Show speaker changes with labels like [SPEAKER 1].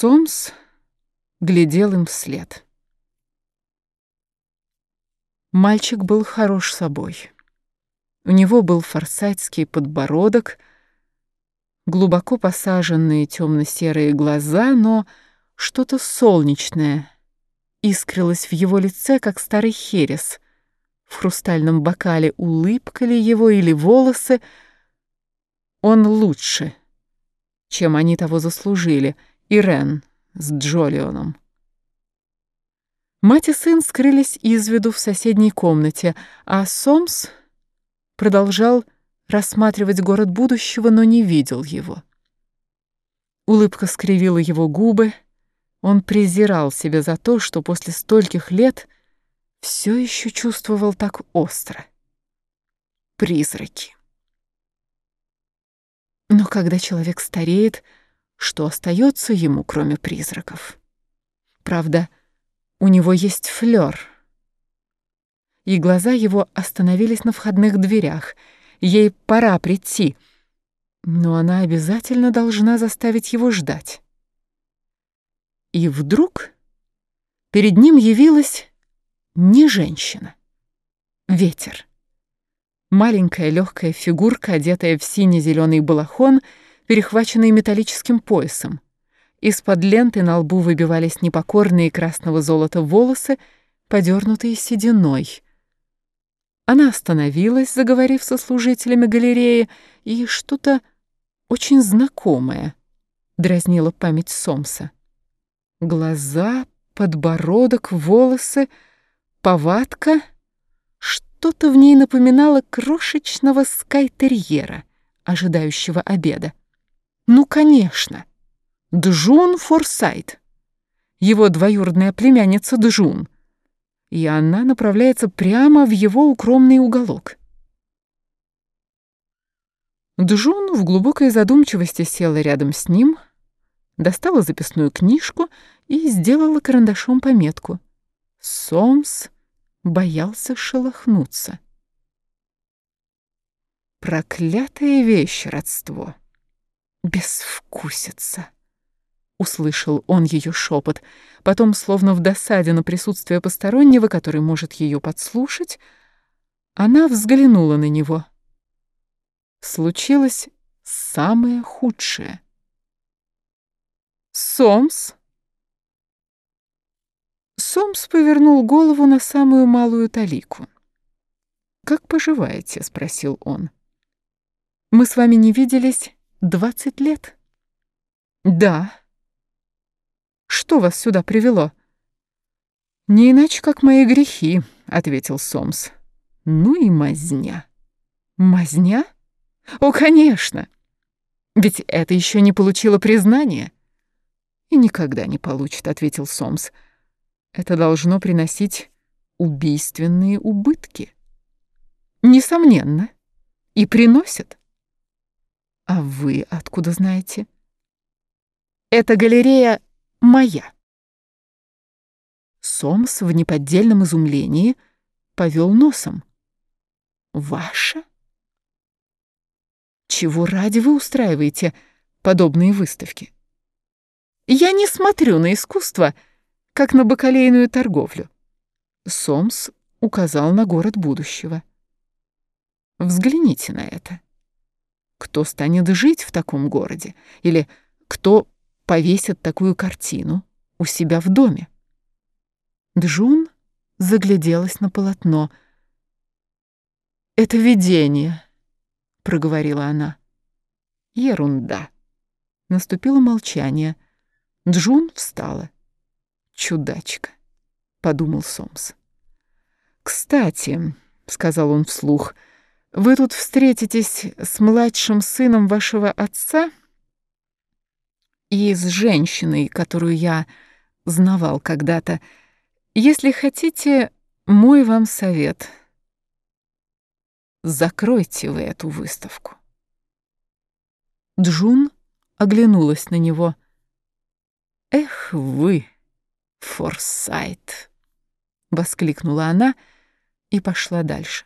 [SPEAKER 1] Сомс глядел им вслед. Мальчик был хорош собой. У него был форсайтский подбородок, глубоко посаженные темно-серые глаза, но что-то солнечное искрилось в его лице, как старый херес. В хрустальном бокале улыбка ли его или волосы. Он лучше, чем они того заслужили, Ирен с Джолионом. Мать и сын скрылись из виду в соседней комнате, а Сомс продолжал рассматривать город будущего, но не видел его. Улыбка скривила его губы, он презирал себя за то, что после стольких лет все еще чувствовал так остро. Призраки. Но когда человек стареет, что остается ему, кроме призраков? Правда, у него есть флёр. И глаза его остановились на входных дверях. Ей пора прийти, но она обязательно должна заставить его ждать. И вдруг перед ним явилась не женщина, ветер. Маленькая легкая фигурка, одетая в сине-зеленый балахон, перехваченный металлическим поясом. Из-под ленты на лбу выбивались непокорные красного золота волосы, подернутые сединой. Она остановилась, заговорив со служителями галереи, и что-то очень знакомое дразнило память Сомса. Глаза, подбородок, волосы, повадка. Что-то в ней напоминало крошечного скайтерьера, ожидающего обеда. Ну, конечно, Джун Форсайт, его двоюродная племянница Джун, и она направляется прямо в его укромный уголок. Джун в глубокой задумчивости села рядом с ним, достала записную книжку и сделала карандашом пометку. Сомс боялся шелохнуться. Проклятая вещь родство. Безвкусица. Услышал он ее шепот. Потом, словно в досаде на присутствие постороннего, который может ее подслушать, она взглянула на него. Случилось самое худшее — Сомс?» Сомс повернул голову на самую малую талику. «Как поживаете?» — спросил он. «Мы с вами не виделись двадцать лет?» «Да». «Что вас сюда привело?» «Не иначе, как мои грехи», — ответил Сомс. «Ну и мазня». «Мазня? О, конечно! Ведь это еще не получило признания» и никогда не получит», — ответил Сомс. «Это должно приносить убийственные убытки». «Несомненно. И приносит». «А вы откуда знаете?» «Эта галерея моя». Сомс в неподдельном изумлении повел носом. «Ваша? Чего ради вы устраиваете подобные выставки?» Я не смотрю на искусство, как на бакалейную торговлю. Сомс указал на город будущего. Взгляните на это. Кто станет жить в таком городе? Или кто повесит такую картину у себя в доме? Джун загляделась на полотно. «Это видение», — проговорила она. «Ерунда». Наступило молчание — Джун встала. «Чудачка», — подумал Сомс. «Кстати», — сказал он вслух, — «вы тут встретитесь с младшим сыном вашего отца и с женщиной, которую я знавал когда-то. Если хотите, мой вам совет. Закройте вы эту выставку». Джун оглянулась на него — «Эх вы, Форсайт!» — воскликнула она и пошла дальше.